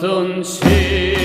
Don't Schiff.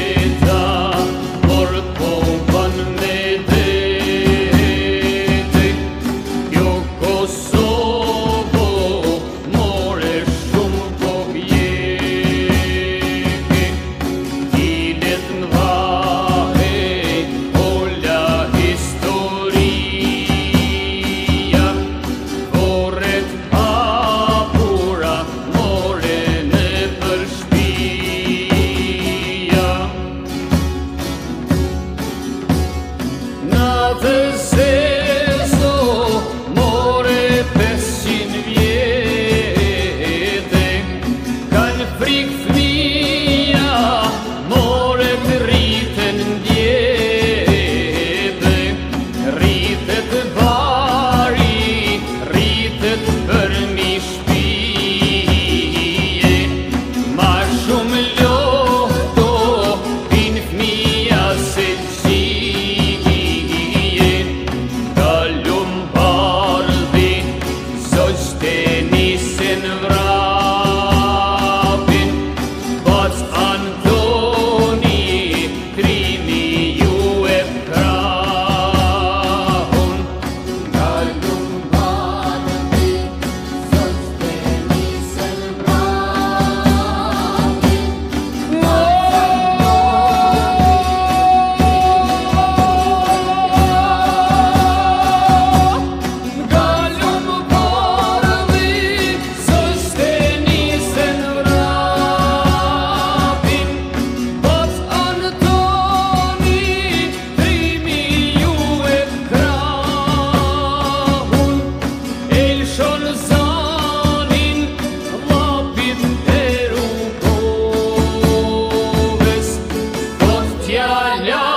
Yeah, yeah.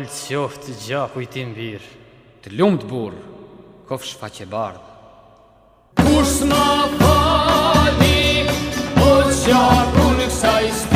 Falë qoftë të gjaku i tim birë, të lumë të burë, kofë shfaqe bardë. Kusë në fali, o të gjaku në kësa i